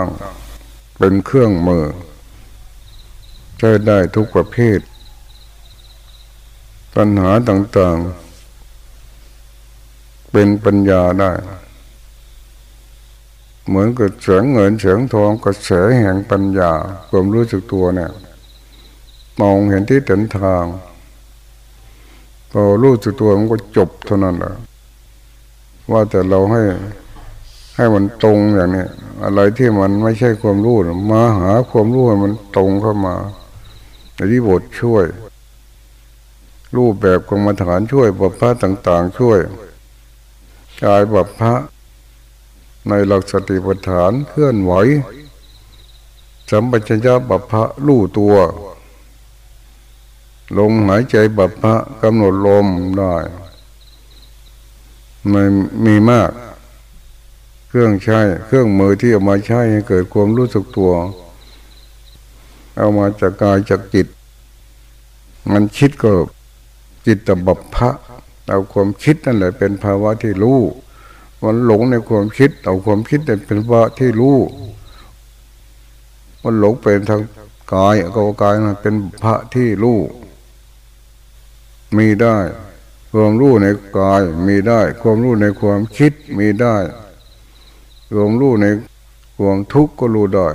ตั้งเป็นเครื่องมือใช้ได้ทุกประเภท ปัญหาต่างๆ เป็นปัญญาได้ เหมือนกับเสียงเงินเสียงทองกระแสแห่งปัญญาความรู้สึกตัวเนี่ยมองเห็นที่เดินทางพอรู้สึกตัวมันก็จบเท่านั้นแหละว่าแต่เราให้ ให้มันตรงอย่างนี้อะไรที่มันไม่ใช่ความรู้มาหาความรู้มันตรงเข้ามาในที่บทช่วย รูปแบบกรรมฐานช่วยบทพระต่าง ๆ ช่วยกายบทพระในหลักสติปัฏฐานเคลื่อนไหวสัมปชัญญะบัพพะรู้ตัวลมหายใจบัพพะกำหนดลมได้ไม่มีมาก เครื่องใช้ เครื่องมือที่เอามาใช้ให้เกิดความรู้สึกตัว เอามาจากกายจากจิต มันคิดก็จิตตบัพพะเอาความคิดนั่นแหละเป็นภาวะที่รู้มันหลงในความคิด เอาความคิดเป็นภาวะที่รู้มันหลงเป็นทางกายก็กายมันเป็นพระที่รู้มีได้ ความรู้ในกายมีได้ ความรู้ในความคิดมีได้ ความรู้ในความทุกข์ก็รู้ได้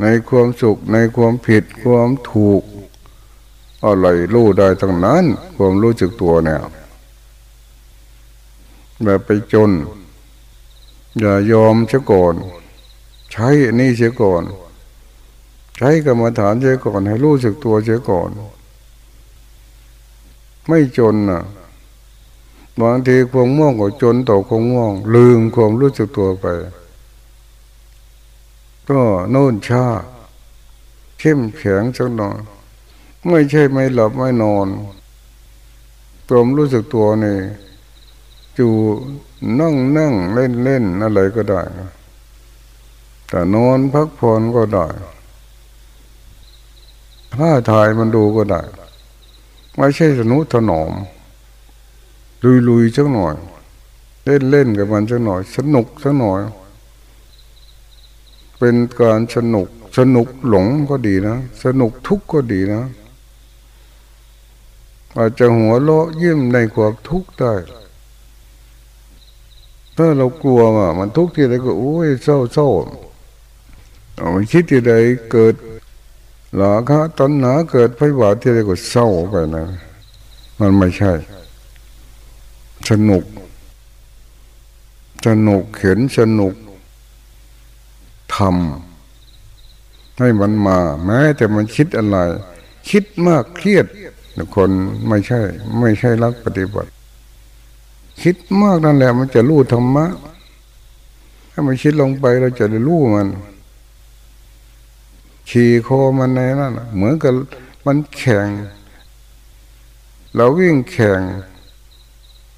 ในความสุขในความผิดความถูกอะไรรู้ได้ทั้งนั้น ความรู้จึกตัวเนี่ยแบบไปจน อย่ายอมเสียก่อน ใช้อันนี้เสียก่อน ใช้กรรมฐานเสียก่อน ให้รู้สึกตัวเสียก่อน ไม่จนนะบางทีความง่วงก็จนต่อความง่วง ลืมความรู้สึกตัวไป ก็โน่นชาเข้มแข็งสักหน่อยไม่ใช่ไม่หลับไม่นอนความรู้สึกตัวนี่จูนั่งนั่งเล่นเล่นอะไรก็ได้ แต่นอนพักผ่อนก็ได้ถ้าถ่ายมันดูก็ได้ ไม่ใช่สนุถนอม ลุยลุยสักหน่อย เล่นเล่นกับมันสักหน่อย สนุกสักหน่อย เป็นการสนุกสนุกหลงก็ดีนะ สนุกทุกข์ก็ดีนะ อาจจะหัวเราะยิ้มในความทุกข์ได้ถ้าเรากลัวอะมันทุกข์ที่ใดก็โอ้ยเศร้าเศร้ามันคิดที่ใดเกิดหลาคะตัณหาเกิดไฟบาทที่ใดก็เศร้าไปนะ มันไม่ใช่ สนุก สนุกเขียนสนุก ทำให้มันมา แม้แต่มันคิดอะไร คิดมากเครียดคนไม่ใช่ ไม่ใช่รักปฏิบัติ คิดมากนั่นแหละ มันจะรู้ธรรมะ ถ้ามันคิดลงไปเราจะได้รู้มันขี่คอมันในนั่นเหมือนกับมันแข่ง เราวิ่งแข่ง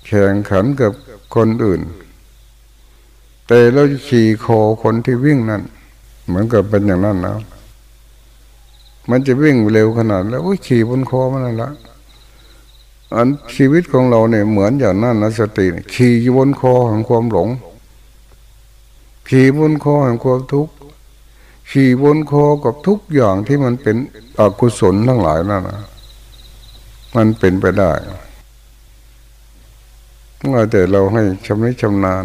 แข่งขันกับคนอื่น แต่เราขี่คอคนที่วิ่งนั่นเหมือนกับเป็นอย่างนั้นนะมันจะวิ่งเร็วขนาดแล้วขี่บนคอมันนั่นละอันชีวิตของเราเนี่ยเหมือนอย่างนั้นนะสติขี่บนคอของความหลง ขี่บนคอของความทุกข์ขี่บนคอกับทุกอย่างที่มันเป็นอกุศลทั้งหลายนั่นนะมันเป็นไปได้ว่าแต่เราให้ชำนิชำนาญ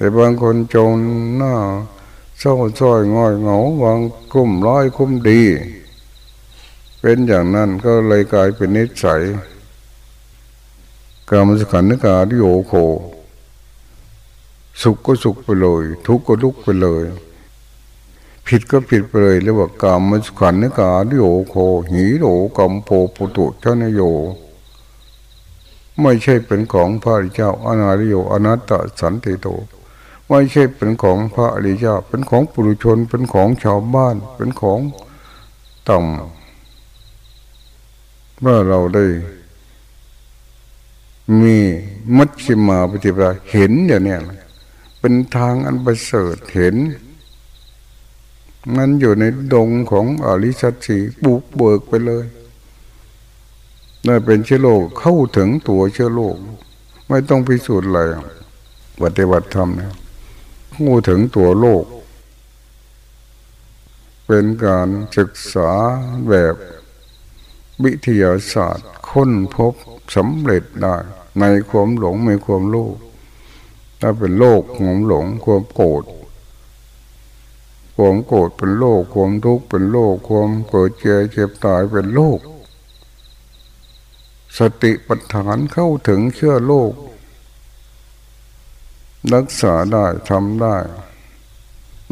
แต่บางคนจงหน้าเศร้าซ้อยง่อยเหงาบางคุ้มร้อยคุ้มดี เป็นอย่างนั้นก็เลยกลายเป็นนิสัยกามสขันนิกาดิโอโค สุขก็สุขไปเลย ทุกข์ก็ทุกข์ไปเลย ผิดก็ผิดไปเลยเรียกว่ากามสขันนิกาดิโอโค หีโดกัมโพปุตุเจ้านโย ไม่ใช่เป็นของพระเจ้าอนาริโยอนัตตสันติโต ไม่ใช่เป็นของพระอริยเจ้าเป็นของปุถุชน เป็นของชาวบ้าน เป็นของต่ำเมื่อเราได้ มีมัชชิมาปฏิปทาเห็นอย่างนี้เป็นทางอันประเสริฐเห็น มันอยู่ในดงของอริสัตสีบุกเบิกไปเลยนั่นเป็นเชื้อโรคเข้าถึงตัวเชื้อโรคไม่ต้องพิสูจน์อะไรปฏิบัติธรรมเนี่ย พูดถึงตัวโลก เป็นการศึกษาแบบวิทยาศาสตร์ค้นพบสำเร็จได้ ในความหลงในความโลภถ้าเป็นโลกความหลงความโกรธความโกรธเป็นโลกความทุกข์เป็นโลกความเกิดเจ็บเจ็บตายเป็นโลก สติปัฏฐานเข้าถึงเชื่อโลก รักษาได้ทำได้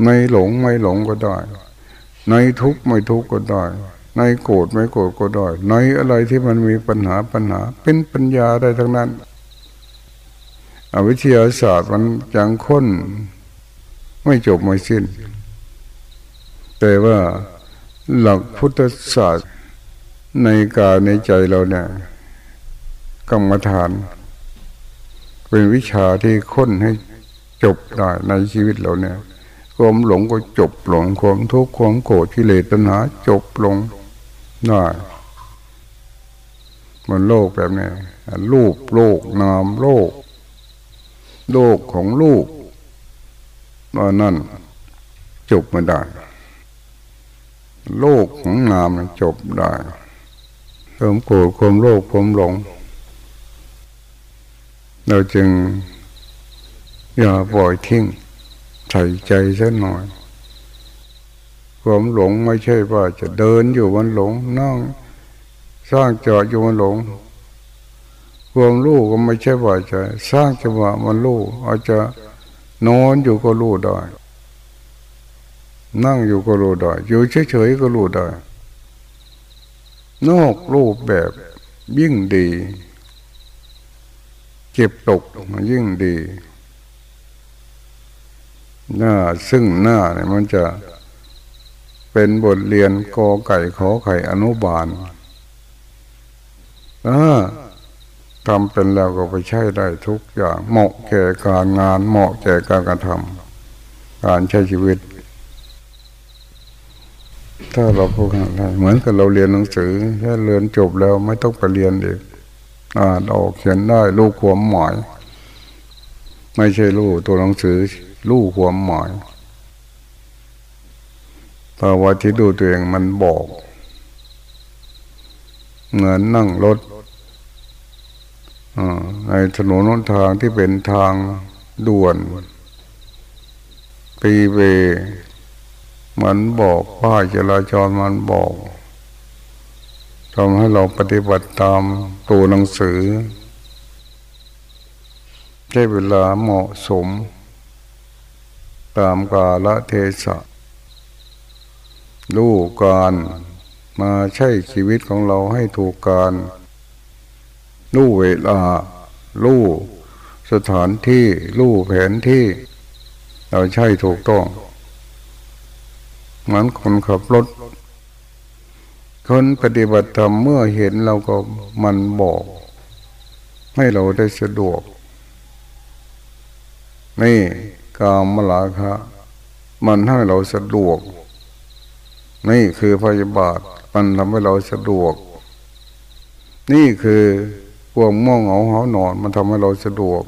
ในหลงไม่หลงก็ได้ ในทุกข์ไม่ทุกข์ก็ได้ ในโกรธไม่โกรธก็ได้ ในอะไรที่มันมีปัญหาปัญหา เป็นปัญญาได้ทั้งนั้นอวิทยาศาสตร์มันยังค้น ไม่จบไม่สิ้น แต่ว่าหลักพุทธศาสตร์ในกายในใจเราเนี่ยกรรมฐาน เป็นวิชาที่ค้นให้จบได้ในชีวิตเราเนี่ยความหลงก็จบลงความทุกข์ความโกรธกิเลสตัณหาจบลงได้มันโลกแบบนี้รูปโลกนามโลก โลกของลูกนั่นจบไม่ได้ โลกของนามจบได้ความโกรธความโลภความหลง เราจึงอย่าปล่อยทิ้งใส่ใจซะหน่อย ความหลงไม่ใช่ว่าจะเดินอยู่วันหลงนั่งสร้างจอดอยู่วันหลง ความรู้ก็ไม่ใช่ว่าจะสร้างจังหวะมันรู้อาจจะนอนอยู่ก็รู้ได้ นั่งอยู่ก็รู้ได้ อยู่เฉยๆก็รู้ได้ นอกรูปแบบยิ่งดี เก็บตกยิ่งดี หน้าซึ่งหน้าเนี่ยมันจะเป็นบทเรียนกอไก่ขอไข่อนุบาลถ้าทำเป็นแล้วก็ไปใช้ได้ทุกอย่าง เหมาะแก่การงาน เหมาะแก่การกระทำการใช้ชีวิต ถ้าเราพูดอะไรเหมือนกับเราเรียนหนังสือแค่เรียนจบแล้วไม่ต้องไปเรียนอีก อ่านออกเขียนได้รู้ความหมาย ไม่ใช่รู้ตัวหนังสือรู้ความหมายภาวะที่ดูตัวเองมันบอก เหมือนนั่งรถในถนนนทางที่เป็นทางด่วนปีเว มันบอกป้ายจราจรมันบอก ทำให้เราปฏิบัติตามตัวหนังสือใช้เวลาเหมาะสม ตามกาลเทศะรู้การมาใช้ชีวิตของเราให้ถูกการรู้เวลารู้สถานที่รู้แผนที่ เราใช้ถูกต้องเหมือนคนขับรถ คนปฏิบัติธรรมเมื่อเห็นเราก็มันบอก ให้เราได้สะดวก นี่กามลาคะ มันให้เราสะดวก นี่คือพยาบาทมันทำให้เราสะดวก นี่คือพวกม่วงเหงาเหานอน มันทำให้เราสะดวก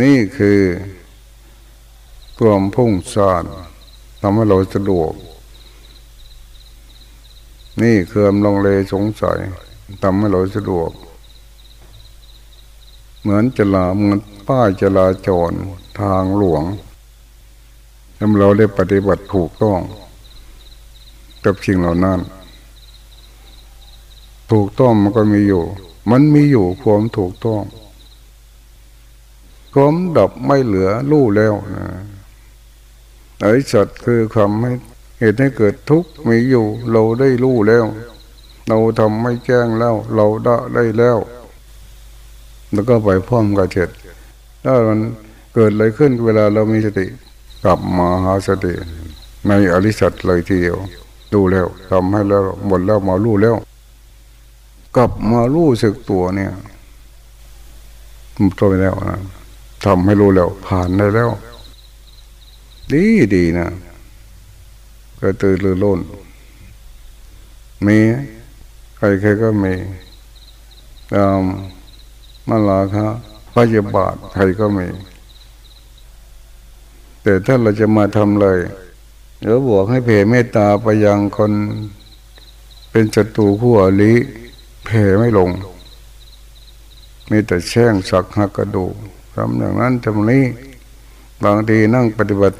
นี่คือความพุ่งสานทำให้เราสะดวก นี่เคลื่อนลงเลสงสัยทำให้เราสะดวก เหมือนจลาเหมือนป้ายจลาจรทางหลวงทำเราได้ปฏิบัติถูกต้อง กับสิ่งเหล่านั้น ถูกต้องมันก็มีอยู่ มันมีอยู่ความถูกต้องความดับไม่เหลือรู้แล้วนะไอ้สัตว์คือคำให้ เหตุให้เกิดทุกข์มีอยู่ เราได้รู้แล้ว เราทำไม่แจ้งแล้ว เราได้ได้แล้ว แล้วก็ไปพร้อมกับเจ็ดถ้ามันเกิดอะไรขึ้นเวลาเรามีสติ กลับมาหาสติ ในอริสัตเลยทีเดียว ดูแล้วทำให้แล้วหมดแล้วมารู้แล้ว กลับมารู้สึกตัวเนี่ยตัวไปแล้วนะทำให้รู้แล้ว ผ่านได้แล้ว ดีดีนะ ก็ตื่นรือร้นมีใครใครก็มีตามมาลาคะพยาบาทใครก็มี แต่ถ้าเราจะมาทำเลยเดี๋ยวบอกให้เผ่เมตตาไปยังคนเป็นศัตรูคู่อริเผ่ไม่ลง มีแต่แช่งสักหักกระดูกทำอย่างนั้นทำนี้ บางทีนั่งปฏิบัติ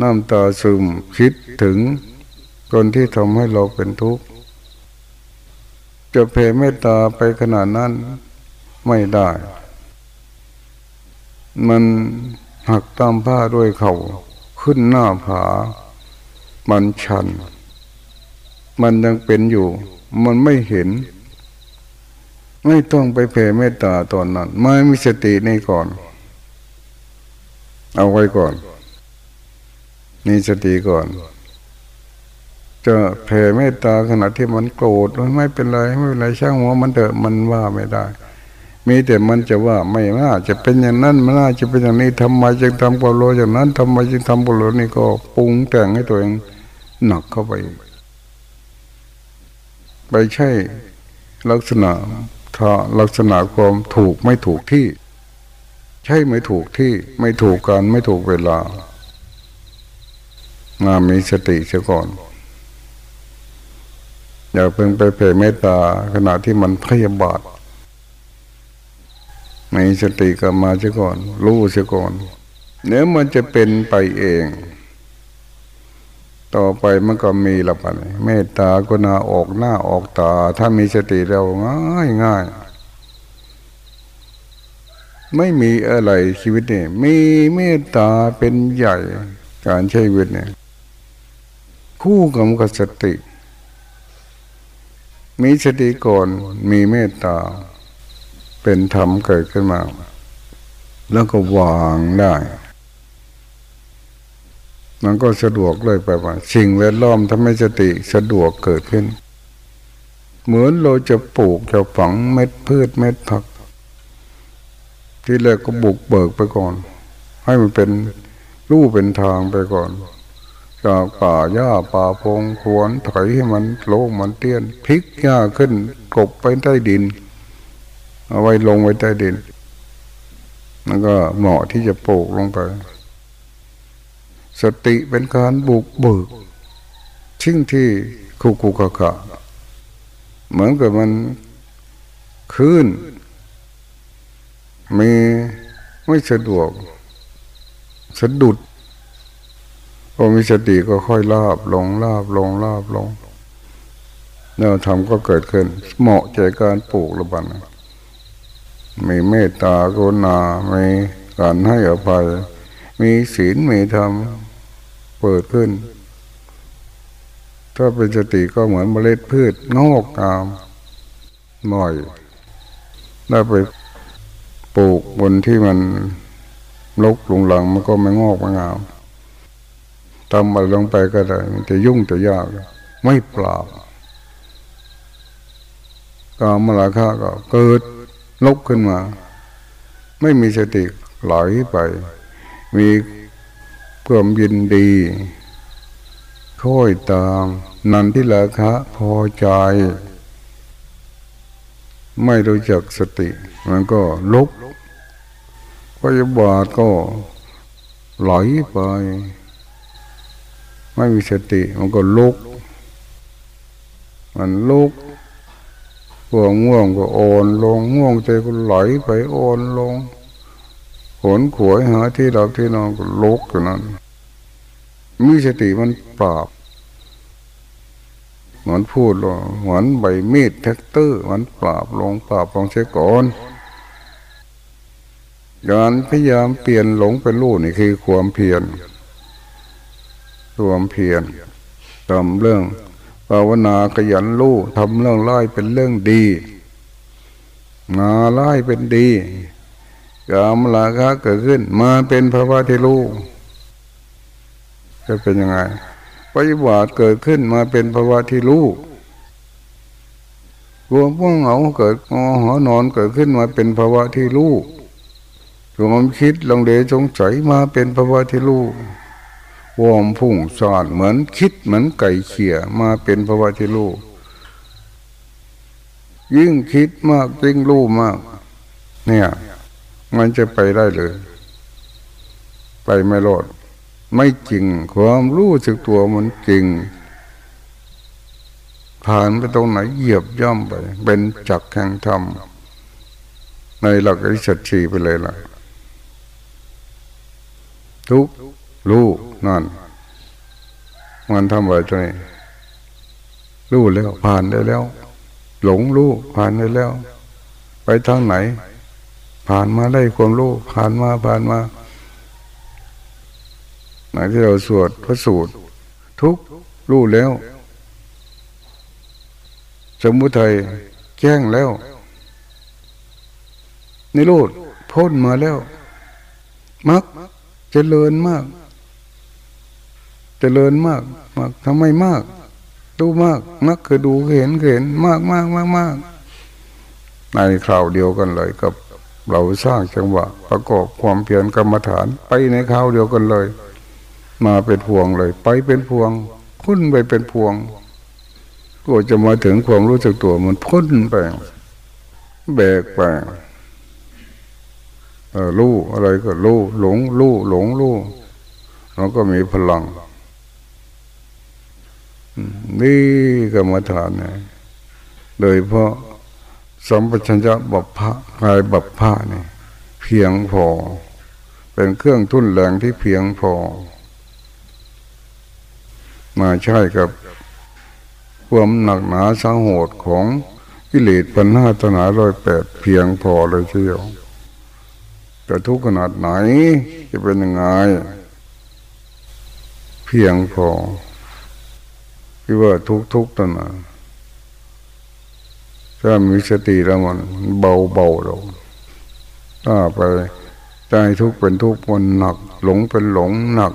น้ำตาซึมคิดถึงคนที่ทำให้เราเป็นทุกข์จะเพ่เมตตาไปขนาดนั้นไม่ได้ มันหักตามผ้าด้วยเขาขึ้นหน้าผา มันชัน มันยังเป็นอยู่ มันไม่เห็น ไม่ต้องไปเพ่เมตตาตอนนั้น ไม่มีสติในก่อน เอาไว้ก่อน มีสติก่อน จะแผ่เมตตาขณะที่มันโกรธไม่เป็นไรไม่เป็นไรช่างหัวมันเถอะมันว่าไม่ได้ มีแต่มันจะว่าไม่น่าจะเป็นอย่างนั้นไมันน่าจะเป็นอย่างนี้ทำไมจึงทำกวโลอย่างนั้นทำไมจึงทำกวโลนี่ก็ปรุงแต่งให้ตัวเองหนักเข้าไป ไปใช่ลักษณะถ้าลักษณะความถูกไม่ถูกที่ ใช่ไม่ถูกที่ไม่ถูกการไม่ถูกเวลา มามีสติเสียก่อน อย่าเพิ่งไปเผ่เมตตาขณะที่มันพยาบาทมีสติกลับมาเสียก่อน รู้เสียก่อนเนื้อมันจะเป็นไปเอง ต่อไปมันก็มีละปันเมตตาก็นาออกหน้าออกตา ถ้ามีสติเราง่ายง่ายไม่มีอะไรชีวิตเนี่ยมีเมตตาเป็นใหญ่การใช้ชีวิตเนี่ย คู่กับสติ มีสติก่อนมีเมตตา เป็นธรรมเกิดขึ้นมา แล้วก็วางได้ มันก็สะดวกเลยไปว่าสิ่งแวดล้อมทำให้สติสะดวกเกิดขึ้น เหมือนเราจะปลูกจะฝังเม็ดพืชเม็ดผัก ที่แรกก็บุกเบิกไปก่อน ให้มันเป็นรูปเป็นทางไปก่อน จากป่าหญ้าป่าพงควรถอยให้มันโล่งมันเตี้ยนพลิกหญ้าขึ้นกบไปใต้ดิน เอาไว้ลงไว้ใต้ดินมันก็เหมาะที่จะปลูกลงไป สติเป็นการบุกเบิกชิ่งที่คุกุกะกะเหมือนกับมันขึ้นมีไม่สะดวก สะดุด พอมีสติก็ค่อยลาบลงลาบลงลาบลงแนวธรรมก็เกิดขึ้น เหมาะใจการปลูกระบันมีเมตตากรุณา มีการให้อภัย มีศีล มีธรรม เปิดขึ้น ถ้าเป็นสติก็เหมือนเมล็ดพืชงอกงามหน่อยได้ไปปลูกบนที่มันลกลุงหลังมันก็ไม่งอกไม่งาม ทำอะไรลงไปก็ได้ มันจะยุ่งจะยาก ไม่ปรากามลาคาก็เกิดลกขึ้นมา ไม่มีสติไหลไป มีความยินดีค่อยตาม นันทิลาคะพอใจ ไม่รู้จักสติ มันก็ลุกพยาบาทก็ไหลไป ไม่มีสติมันก็ลุก มันลุกพวง่วงก็โอนลงง่วงใจก็ไหลไปโอนลงขนขวยหาที่เราที่นอนก็ลุกอยู่นั้นมีสติมันปราบเหมือนพูดว่าเหมือนใบมีดแท็กเตอร์มันปราบลงปราบลงเสียก่อนการพยายามเปลี่ยนหลงเป็นรู้นี่คือความเพียร รวมเพียรทำเรื่องภาวนาขยันรู้ทำเรื่องไล่เป็นเรื่องดีงาไล่เป็นดีกามลาคะเกิดขึ้น มาเป็นภาวะที่รู้จะเป็นยังไงปฏิบัติเกิดขึ้นมาเป็นภาวะที่รู้รวมพวกเหงาเกิดงอหอนอนเกิดขึ้นมาเป็นภาวะที่รู้รวมคิดลงเดชงใจมาเป็นภาวะที่รู้ วอมพุ่งสอนเหมือนคิดเหมือนไก่เขี่ยมาเป็นภาวะที่รู้ยิ่งคิดมากยิ่งรู้มาก เนี่ย มันจะไปได้เลย ไปไม่รอดไม่จริงความรู้สึกตัวมันจริง ผ่านไปตรงไหนเหยียบย่ำไป เป็นจักแห่งธรรมในหลักอริสัชีไปเลยล่ะ ทุกรู้ นั่น มันทำอะไรตัวนี้รู้แล้ว ผ่านได้แล้ว หลงรู้ผ่านได้แล้ว ไปทางไหน ผ่านมาได้ความรู้ผ่านมาผ่านมาไหนที่เราสวดพระสูตร ทุกรู้แล้ว สมุทัยแจ้งแล้วนิโรธพ้นมาแล้วมักเจริญมาก จริญมากมากทำไมมาก ดูมากมักคือดูเห็นเห็นมากมากมากมากในคราวเดียวกันเลยกับเราสร้างจังหวะ ประกอบความเพียรกรรมฐานไปในคราวเดียวกันเลย มาเป็นพวงเลย ไปเป็นพวงพุ่นไปเป็นพวงก็จะมาถึงความรู้จักตัวมันพุ่นไปแบกไปรู้อะไรก็รู้หลงรู้หลงรู้เราก็มีพลัง นี่กรรมฐานนี่โดยเพราะสัมปชัญญะบัพพะกายบัพพะนี่ยเพียงพอ เป็นเครื่องทุ่นแรงที่เพียงพอ มาใช้กับความหนักหนาสังโหดของกิเลสปัญหาตนาร้อยแปดเพียงพอเลยเดียวแต่ทุกขนาดไหนจะเป็นยังไง เพียงพอ คือว่าทุกทุกตัวนะถ้ามีสติแล้วมันเบาเบาเราถ้าไปใจทุกเป็นทุกมันหนัก หลงเป็นหลงหนัก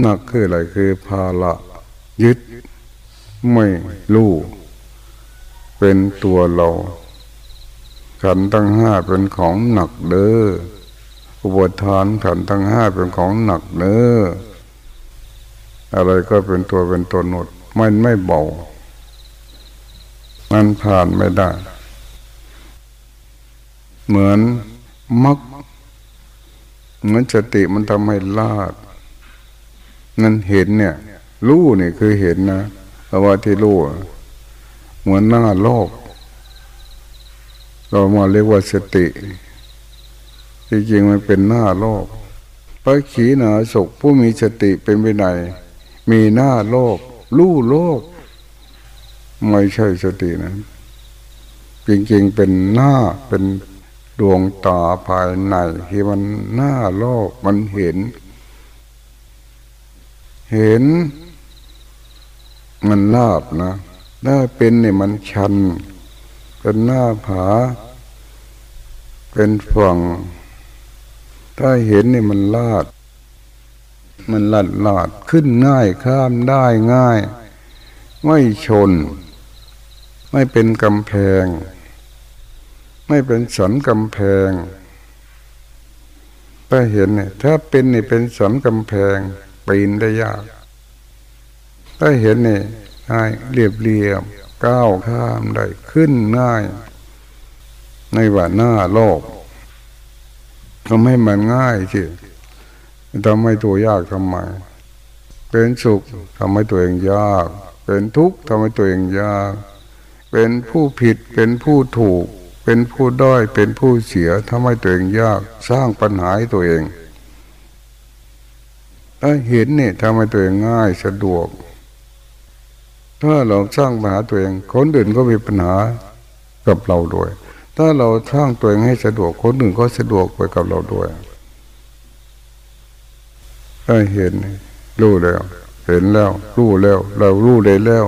หนักคืออะไรคือภาละ ยึดไม่รู้เป็นตัวเราขันตั้งห้าเป็นของหนักเด้ออุปทานขันตั้งห้าเป็นของหนักเด้อ อะไรก็เป็นตัวเป็นตนหมดมันไม่เบา มันผ่านไม่ได้ เหมือนมักเหมือนสติมันทำให้ลาดนั่นเห็นเนี่ย รู้นี่ยคือเห็นนะเพราว่าที่รู้เหมือนหน้าโลก เรามาเรียกว่าสติจริงๆมันเป็นหน้าโลกพระขีณาสกผู้มีสติเป็นไปไหน มีหน้าโลกรู้โลก ไม่ใช่สตินะ จริงๆเป็นหน้าเป็นดวงตาภายในที่มันหน้าโลกมันเห็น เห็น มันลาบนะถ้าเป็นเนี่ยมันชัน เป็นหน้าผา เป็นฝั่ง ถ้าเห็นเนี่ยมันลาด มันลัดลาดขึ้นง่ายข้ามได้ง่าย ไม่ชน ไม่เป็นกำแพง ไม่เป็นสันกำแพงถ้าเห็นเนี่ยถ้าเป็นนี่เป็นสันกำแพงปีนได้ยาก ถ้าเห็นนี่ง่ายเรียบเรียบก้าวข้ามได้ขึ้นง่าย ในว่าหน้าโลกทำให้มันง่ายสิ ทำให้ตัวยากทำไม เป็นสุขทำให้ตัวเองยาก เป็นทุกข์ทำให้ตัวเองยาก เป็นผู้ผิดเป็นผู้ถูก เป็นผู้ด้อยเป็นผู้เสียทำให้ตัวเองยาก สร้างปัญหาให้ตัวเองถ้าเห็นเนี่ยทำให้ตัวเองง่ายสะดวก ถ้าเราสร้างปัญหาตัวเอง คนอื่นก็มีปัญหากับเราด้วย ถ้าเราสร้างตัวเองให้สะดวกคนอื่นก็สะดวกไปกับเราด้วย ได้เห็นรู้แล้ว เห็นแล้ว รู้แล้ว เรารู้ได้แล้ว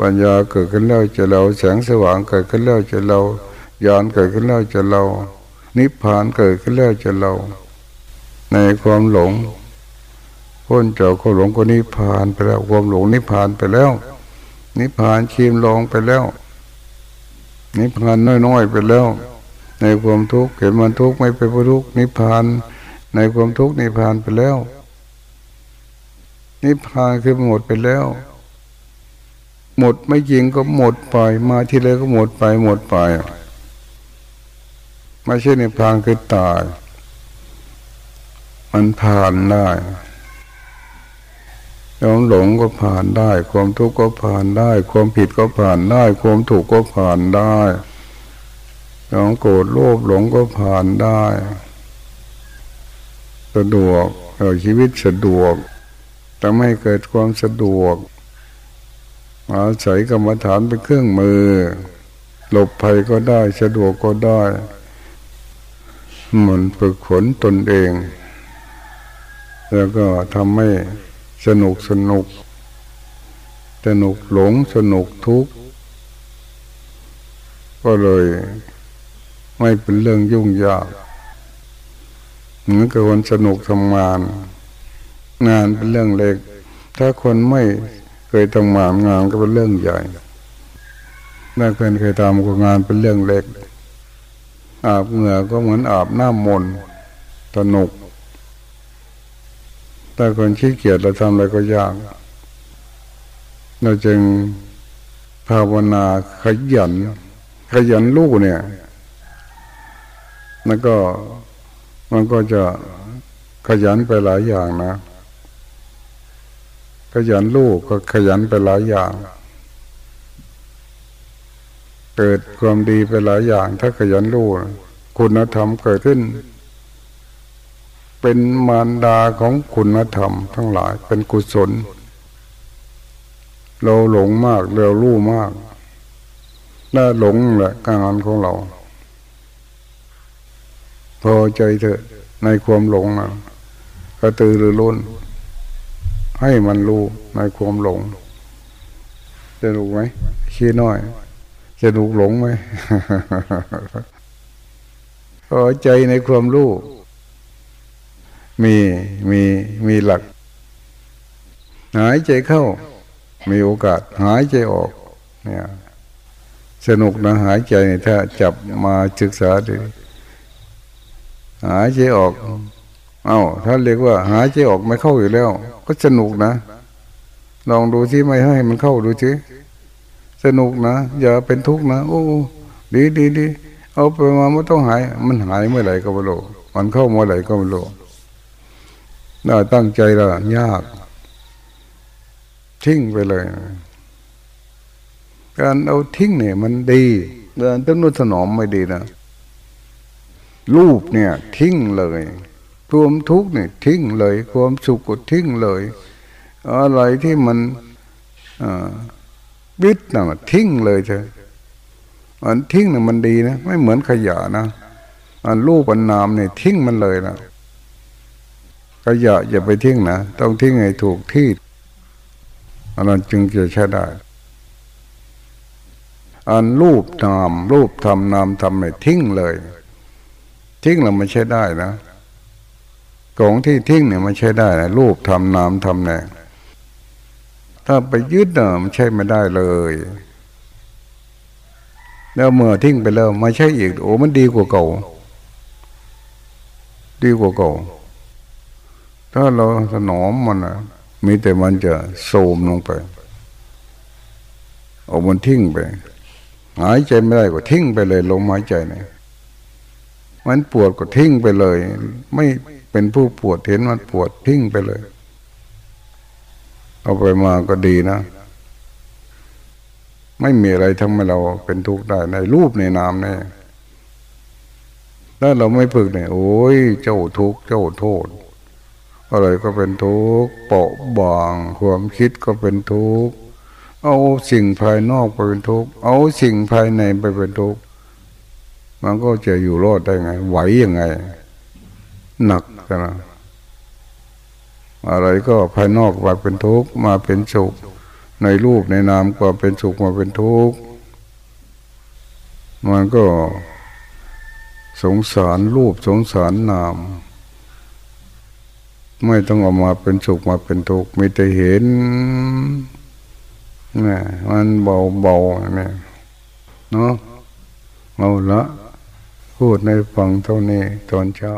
ปัญญาเกิดขึ้นแล้วจะเราแสงสว่างเกิดขึ้นแล้วจะเรายานเกิดขึ้นแล้วจะเรา นิพพานเกิดขึ้นแล้วจะเรา ในความหลงพ้นจากความหลงก็นิพพานไปแล้วความหลงนิพพานไปแล้ว นิพพานชีมลองไปแล้ว นิพพานน้อยๆไปแล้ว ในความทุกข์เห็นมันทุกข์ไม่เป็นทุกข์นิพพาน ในความทุกข์นิพพานไปแล้ว นิพพานคือหมดไปแล้ว หมดไม่จริงก็หมดไป มาที่ไรก็หมดไปหมดไปไม่ใช่นิพพานคือตาย มันผ่านได้ความหลงก็ผ่านได้ ความทุกข์ก็ผ่านได้ ความผิดก็ผ่านได้ ความถูกก็ผ่านได้ความโกรธโลภหลงก็ผ่านได้ สะดวกชีวิตสะดวก แต่ไม่เกิดความสะดวกอาศัยกรรมฐานเป็นเครื่องมือ หลบภัยก็ได้สะดวกก็ได้มันฝึกฝนตนเอง แล้วก็ทำให้สนุกสนุก สนุกหลงสนุกทุกข์ ก็เลยไม่เป็นเรื่องยุ่งยากเหมือนกับคนสนุกทำงาน งานเป็นเรื่องเล็ก ถ้าคนไม่เคยทำงานงานก็เป็นเรื่องใหญ่ถ้าคนเคยทำก็งานเป็นเรื่องเล็ก อาบเหงื่อก็เหมือนอาบน้ำมนต์สนุกถ้าคนขี้เกียจเราทำอะไรก็ยาก เราจึงภาวนาขยัน ขยันลูกเนี่ย แล้วก็มันก็จะขยันไปหลายอย่างนะ ขยันลูกก็ขยันไปหลายอย่าง เกิดความดีไปหลายอย่าง ถ้าขยันลูกคุณธรรมเกิดขึ้น เป็นมารดาของคุณธรรม ทั้งหลายเป็นกุศล เราหลงมากเรารู้มากน่าหลงแหละการงานของเรา พอใจเถอะในความหลงนะกระตือรือร้น ให้มันรู้ในความหลงจะรู้ไหมขี้น้อยจะรู้หลงไหมพอใจในความรู้มีมีมีหลัก หายใจเข้า มีโอกาส หายใจออก เนี่ย สนุกนะหายใจถ้าจับมาศึกษาดูหายใจออก เอา้าถ้าเรียกว่า หายใจออกไม่เข้าอยู่แล้ว ก็สนุกนะ ลองดูที่ไม่ให้มันเข้าดูสิสนุกนะ อย่าเป็นทุกข์นะ โอ้ดีดีดีเอาไปมาไม่ต้องหาย มันหายเมื่อไหร่ก็ไม่รู้มันเข้าเมื่อไหร่ก็ไม่รู้น่าตั้งใจละยาก ทิ้งไปเลย การเอาทิ้งเนี่ย มันดีเดินต้นนุถนอมไม่ดีนะรูปเนี่ย ทิ้งเลย ความทุกข์เนี่ยทิ้งเลย ความสุขก็ทิ้งเลย อะไรที่มันวิตนะทิ้งเลยเถอะอันทิ้งเนี่ยมันดีนะไม่เหมือนขยะนะอันรูปอันนามเนี่ยทิ้งมันเลยนะขยะอย่าไปทิ้งนะต้องทิ้งให้ถูกที่อันนั้นจึงจะใช้ได้ อันรูปนามรูปทำนามทำเนี่ยทิ้งเลย ทิ้งแล้วมันใช้ได้นะ ของที่ทิ้งเนี่ยมันใช้ได้นะรูปทำนามทำเนี่ยถ้าไปยึดเนี่ยมันใช้ไม่ได้เลย แล้วเมื่อทิ้งไปแล้วมาใช้อีกโอ้มันดีกว่าเก่า ดีกว่าเก่า ถ้าเราถนอมมันนะมีแต่มันจะโสมลงไปเอามันทิ้งไปหายใจไม่ได้ก็ทิ้งไปเลยลมหายใจเนี่ยมันปวดก็ทิ้งไปเลย ไม่ เป็นผู้ปวดเห็นมันปวดทิ้งไปเลย เอาไปมาก็ดีนะ ไม่มีอะไรทำให้เราเป็นทุกข์ได้ในรูปในนามเนี่ยถ้าเราไม่ฝึกเนี่ยโอ้ยเจ้าทุกข์เจ้าโทษอะไรก็เป็นทุกข์เปาะบางความคิดก็เป็นทุกข์เอาสิ่งภายนอกไปเป็นทุกข์เอาสิ่งภายในไปเป็นทุกข์มันก็จะอยู่รอดได้ไง ไหวยังไง หนักนะอะไรก็ภายนอกมาเป็นทุกข์มาเป็นสุข ในรูปในนามก็เป็นสุขมาเป็นทุกข์มันก็สงสารรูปสงสารนาม ไม่ต้องออกมาเป็นสุขมาเป็นทุกข์มีแต่เห็นนี่มันเบาเบาเนี่ยเนาะเอาละพูดในฟังเท่านี้ตอนเช้า